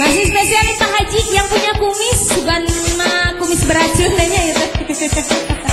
Masih spesial nih Pak Haji yang punya kumis bukan kumis beracun ya.